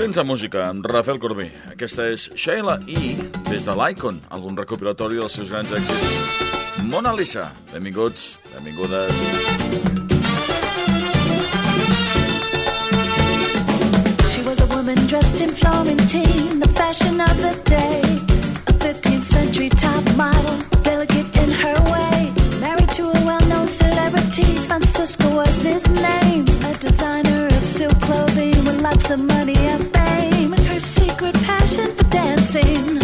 Tens la música amb Rafael Corbí. Aquesta és Sheila E. des de l'Icon, algun recopilatori dels seus grans èxits. Mona Lisa. Benvinguts, benvingudes. She was a woman dressed in Florentine, the fashion of the day. A 15th century top model, delicate in her way. Married to a well-known celebrity, Francisco was his name. A designer of silk clothing with lots of money and dancing.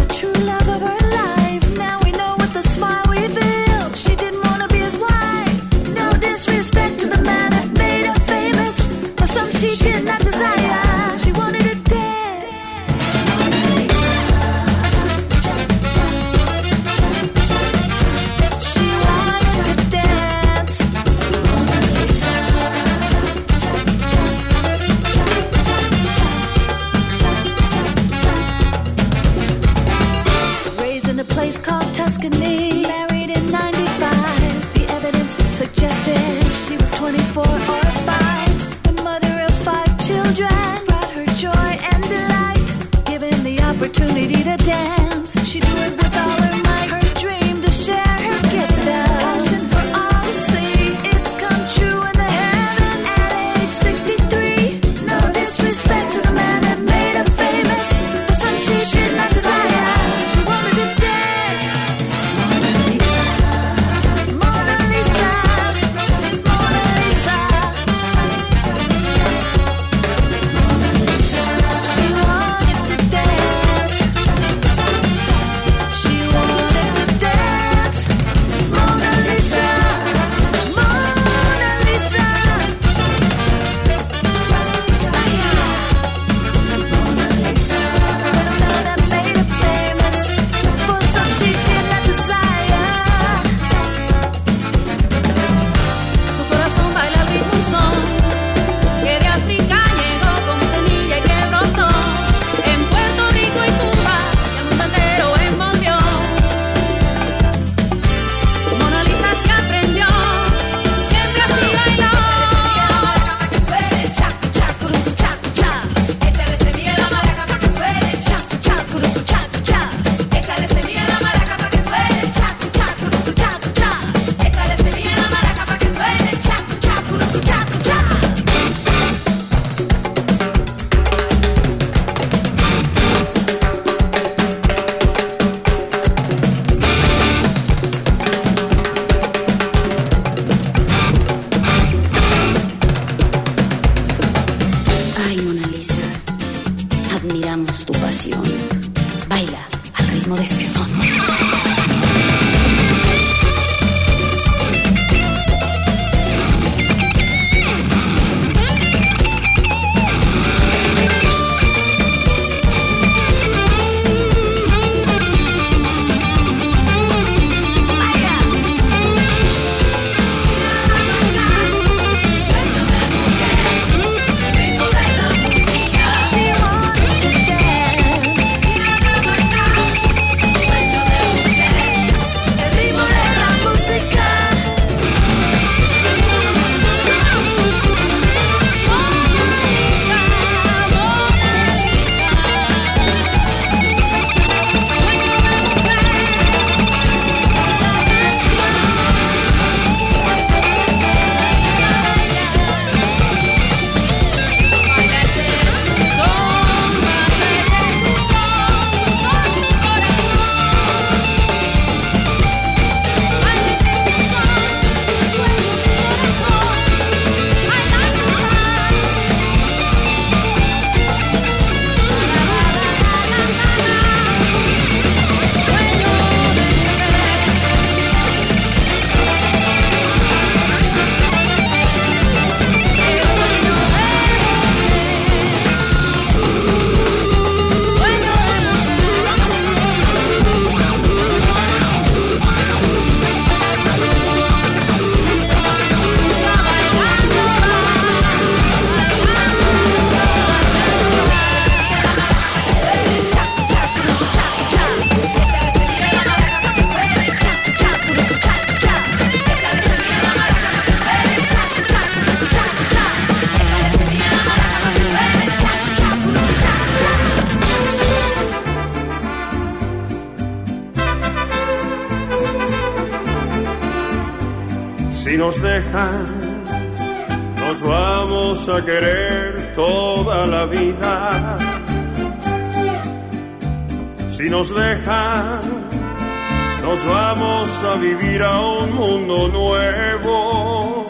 Mundo nuevo.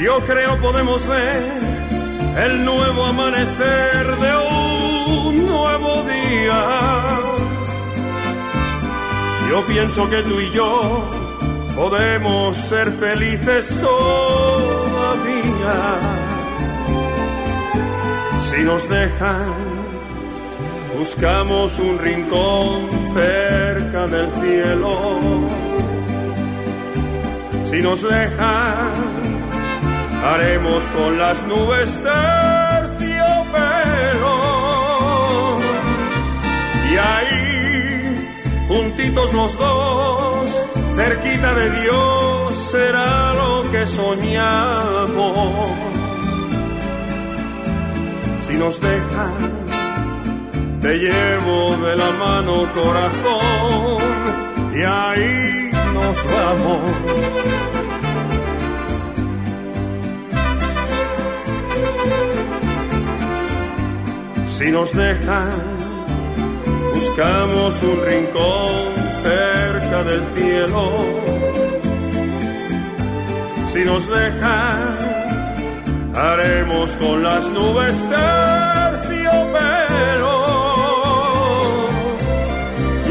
Yo creo podemos ver el nuevo amanecer de un nuevo día. Yo pienso que tú y yo podemos ser felices todavía. Si nos dejan, buscamos un rincón cerca del cielo. Si nos dejan, haremos con las nubes terciopelo. Y ahí, juntitos los dos, cerquita de Dios, será lo que soñamos. Si nos dejan, te llevo de la mano corazón y ahí nos vamos. Si nos dejan, buscamos un rincón cerca del cielo. Si nos dejan, haremos con las nubes.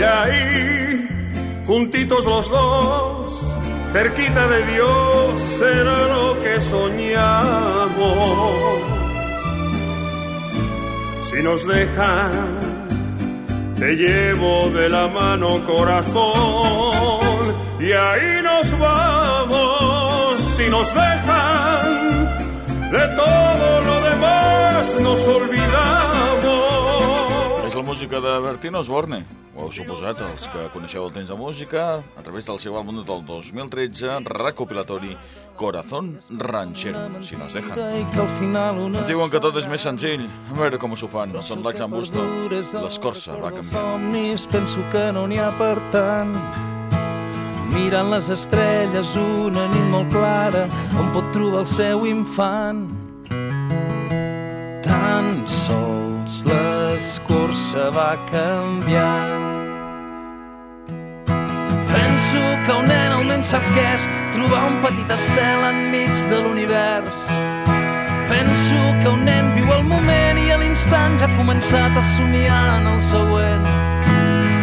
Ahí, juntitos los dos, cerquita de Dios, será lo que soñamos. Si nos dejan, te llevo de la mano corazón y ahí nos vamos. Si nos dejan, de todo lo demás nos olvidamos. La música de Bertino Osborne. Ho heu suposat, els que coneixeu el temps de música, a través del seu àlbum del 2013, recopilatori Corazón Ranchero, si nos una Ens diuen que tot és més senzill. A veure com s'ho fan. Són l'Axan Busto. L'escorça va canviar. somnis penso que no n'hi ha per tant mirant les estrelles una nit molt clara on pot trobar el seu infant tan sols l'escorça va canviant Penso que un nen almenys sap què és trobar un petit estel enmig de l'univers. Penso que un nen viu el moment i a l'instant ja ha començat a somiar en el següent.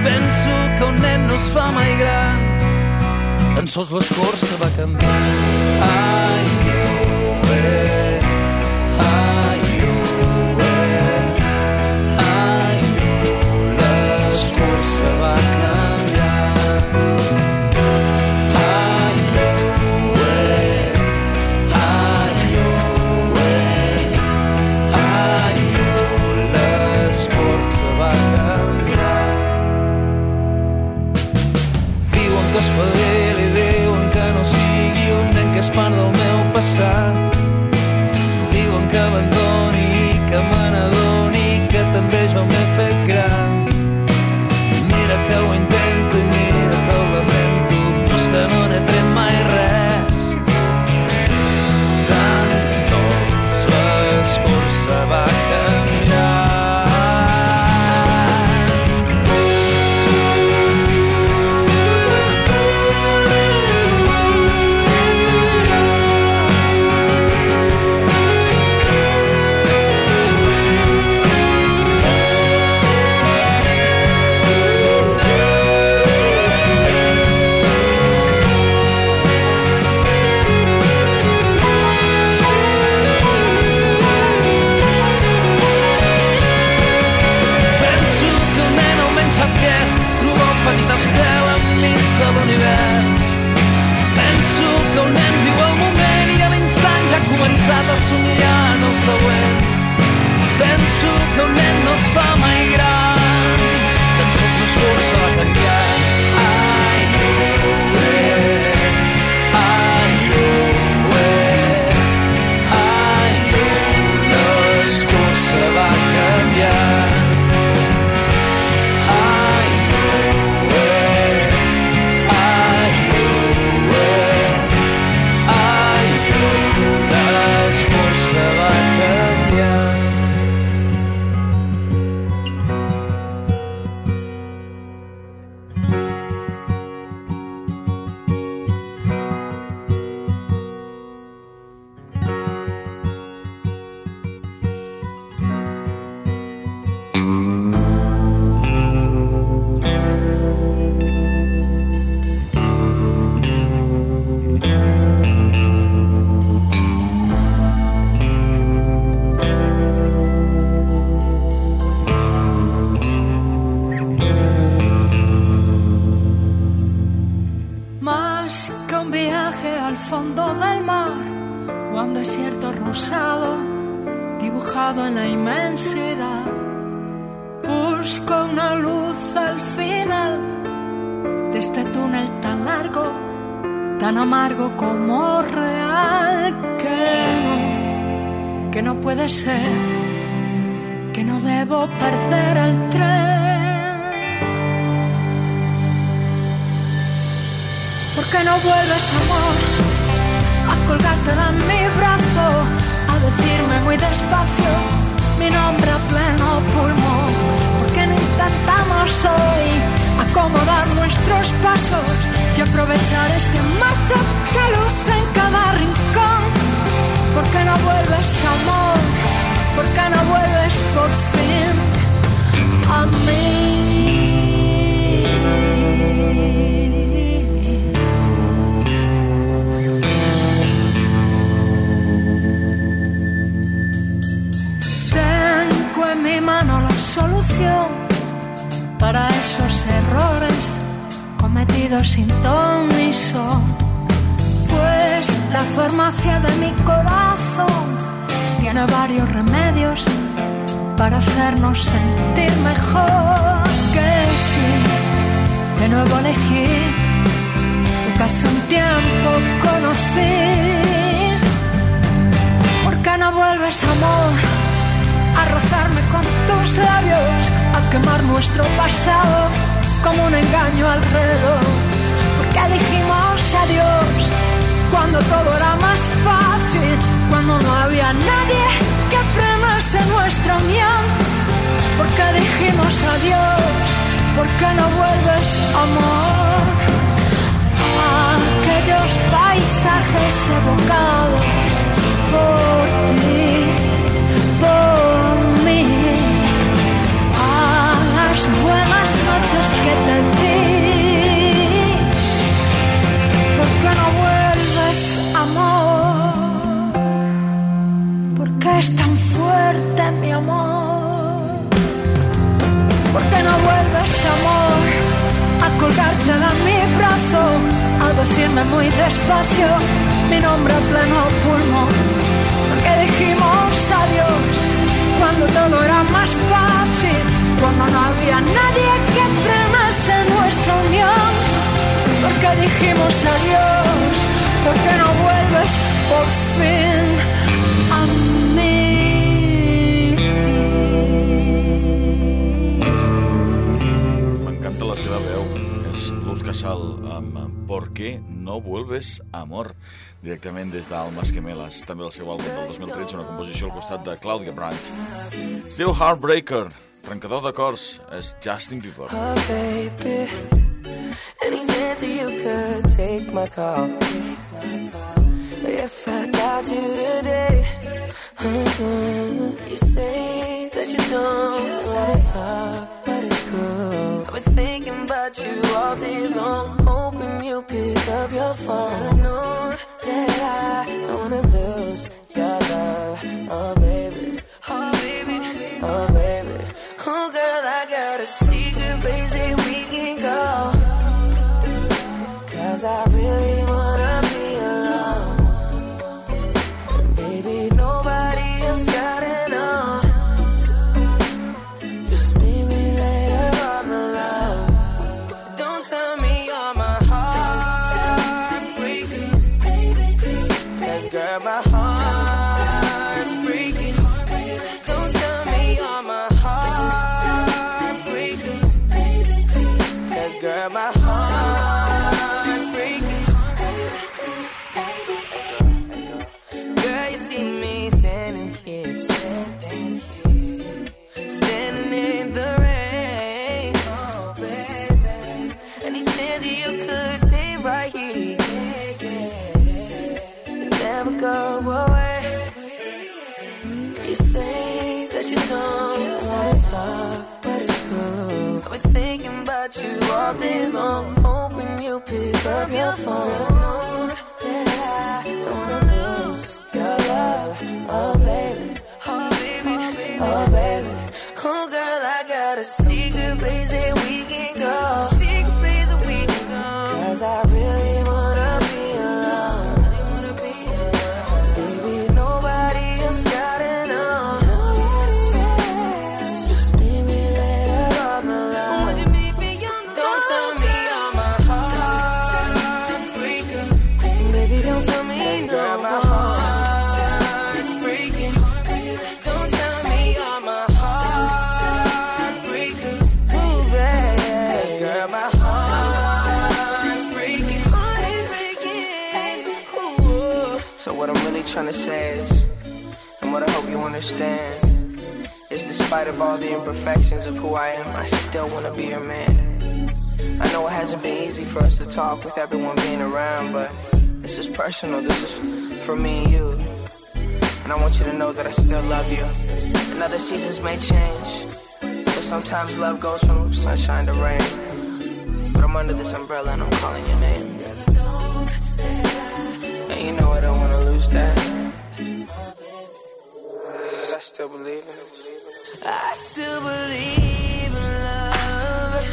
Penso que un nen no es fa mai gran, tan sols l'escorça va canviar. Ai, del mar o a un desierto rosado dibujado en la inmensidad. Busco una luz al final de este túnel tan largo, tan amargo como real, que no, que no puede ser, que no debo perder el tren. ¿Por qué no vuelves, amor, a colgarte de mi brazo, a decirme muy despacio mi nombre a pleno pulmón? ¿Por qué no intentamos hoy acomodar nuestros pasos y aprovechar este marzo que luce en cada rincón? ¿Por qué no vuelves, amor? ¿Por qué no vuelves por fin cometidos sin ton ni son. Pues la farmacia de mi corazón tiene varios remedios para hacernos sentir mejor. Que sí, de nuevo elegí lo que hace un tiempo conocí. ¿Por qué no vuelves, amor, a rozarme con tus labios, a quemar nuestro pasado como un engaño alrededor? ¿Por qué dijimos adiós cuando todo era más fácil, cuando no había nadie que frenase nuestra unión? ¿Por qué dijimos adiós? ¿Por qué no vuelves, amor? aquellos paisajes evocados por ti, buenas noches que te di. ¿Por qué no vuelves, amor? ¿Por qué es tan fuerte mi amor? ¿Por qué no vuelves, amor, a colgarte de mi brazo, a decirme muy despacio mi nombre a pleno pulmón? ¿Por qué dijimos adiós cuando todo era más fácil, cuando no dijimos adiós? ¿Por qué no vuelves por fin a mí? M'encanta la seva veu. És Luz Casal amb ¿Por qué no vuelves amor? Directament des d'Almas Gemelas, també el seu àlbum del 2013, una composició al costat de Claudia Brandt. Es diu Heartbreaker, trencador d'acords, és Justin Bieber. Oh, baby. Chance you could take my call? If I got you today, mhm. you say that you don't wanna talk, but it's cool. I've been thinking about you all day long, hoping you pick up your phone. I know that I don't wanna lose your love, right here, yeah, never go away. You say that you don't wanna talk, but it's cool. I've been thinking about you all day long, hoping you pick up your phone. Really trying to say is, and what I hope you understand, is despite of all the imperfections of who I am, I still wanna be your man. I know it hasn't been easy for us to talk with everyone being around, but this is personal. This is for me and you. And I want you to know that I still love you. And other seasons may change, but sometimes love goes from sunshine to rain. But I'm under this umbrella and I'm calling your name. And you know I don't want to that. I still believe in I still believe in love.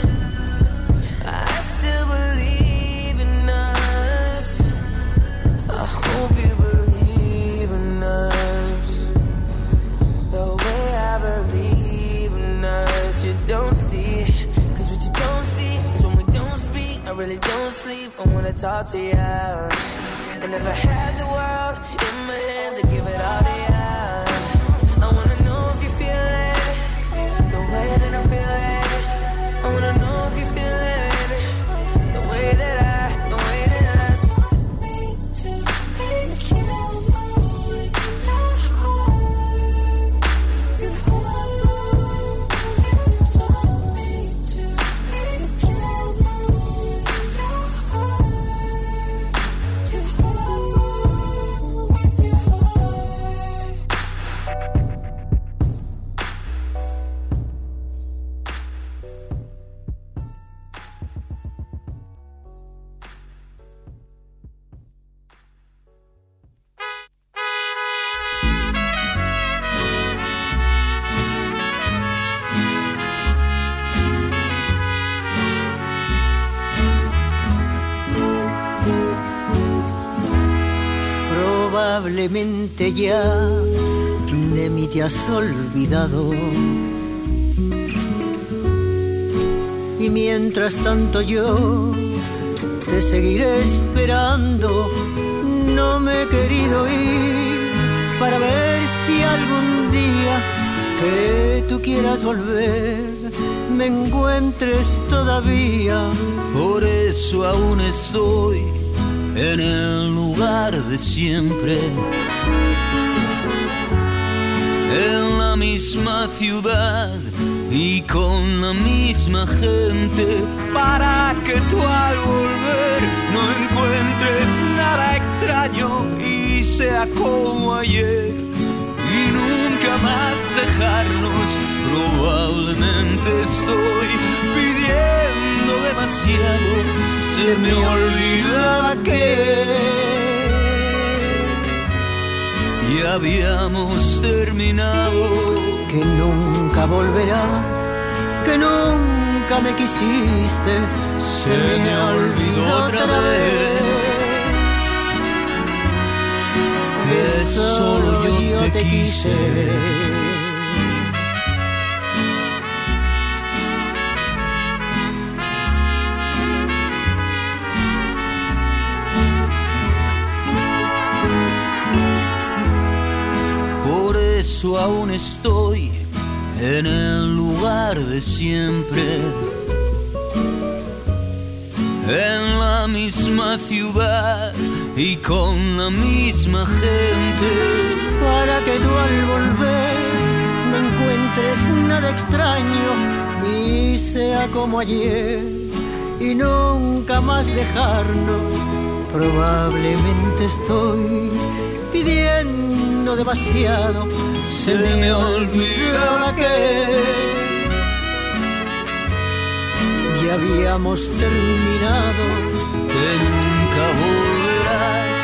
I still believe in us. I hope you believe in us. The way I believe in us. You don't see what you don't see is when we don't speak. I really don't sleep. I wanna talk to you. I had the world in my hands, I'd give it all Probablemente ya de mí te has olvidado. Y mientras tanto yo te seguiré esperando. No me he querido ir para ver si algún día que tú quieras volver me encuentres todavía. Por eso aún estoy en el lugar de siempre. En la misma ciudad y con la misma gente para que tú al volver no encuentres nada extraño y sea como ayer y nunca más dejarnos. Probablemente estoy pidiendo demasiado, se me olvida que ya habíamos terminado. que nunca volverás, que nunca me quisiste, se, me olvidó otra vez. Que solo yo te quise. Eso aún estoy en el lugar de siempre. En la misma ciudad y con la misma gente. para que tú al volver no encuentres nada extraño y sea como ayer y nunca más dejarnos. Probablemente estoy pidiendo demasiado, se, me olvidó la que ya habíamos terminado. Que nunca volverás,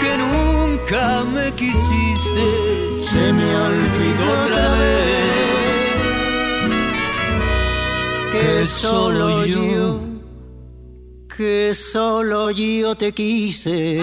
que nunca me quisiste. Se me olvidó otra vez. que solo yo, que solo yo te quise.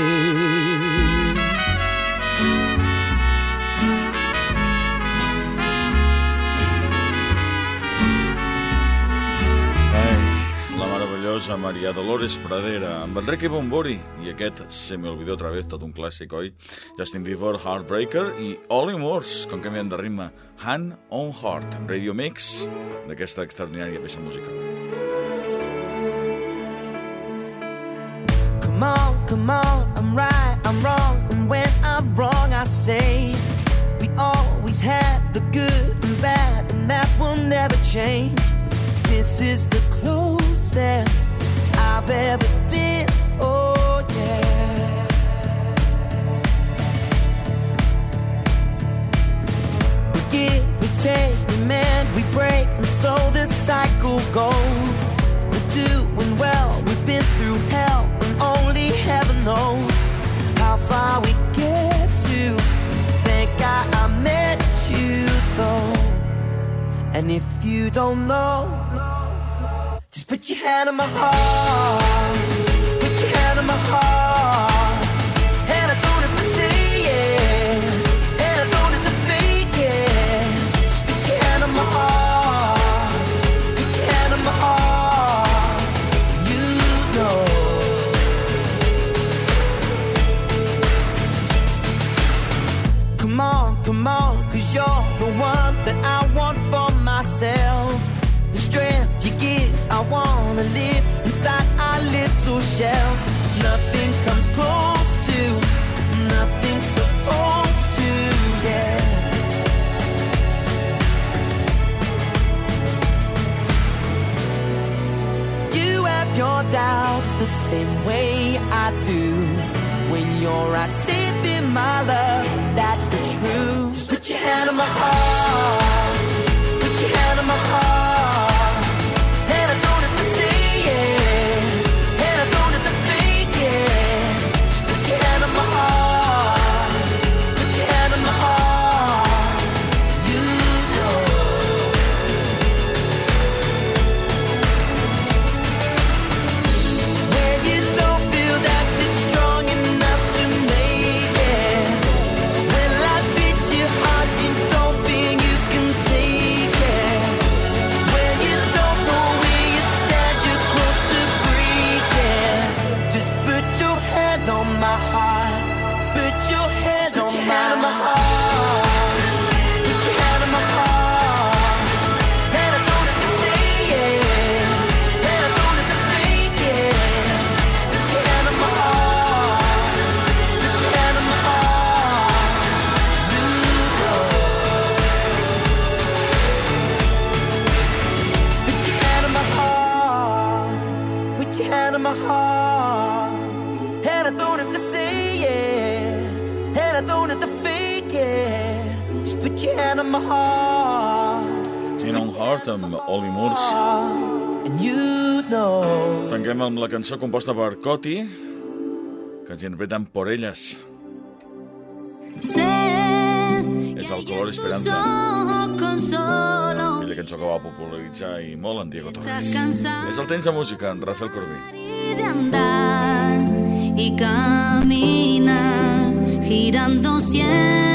Meravellosa a Maria Dolores Pradera, amb Enrique Bombori, i aquest Se me olvidó otra vez, tot un clàssic, oi? Justin Bieber, Heartbreaker, i Ollie Moores, com canviem de ritme, Hand on Heart, Radio Mix, d'aquesta extraordinària peça musical. Come on, come on, I'm right, I'm wrong, and when I'm wrong, I say we always had the good and bad, and that will never change. This is the closest I've ever been. Oh, yeah. We give, we take, we mend, we break, and so the cycle goes. We're doing well, we've been through hell, and only heaven knows how far we get to. Thank God I met you, though. And if you don't know, just put your hand on my heart. Wanna live inside our little shell. Nothing comes close to, nothing supposed to, yeah. You have your doubts the same way I do. When you're out saving la cançó composta per Coti, que ens interpreten Por Elles. Sé És el color solo Aquella cançó que va popularitzar i molt en Diego Torres. És el temps de música, en Rafael Corbí. de andar y caminar, girando siempre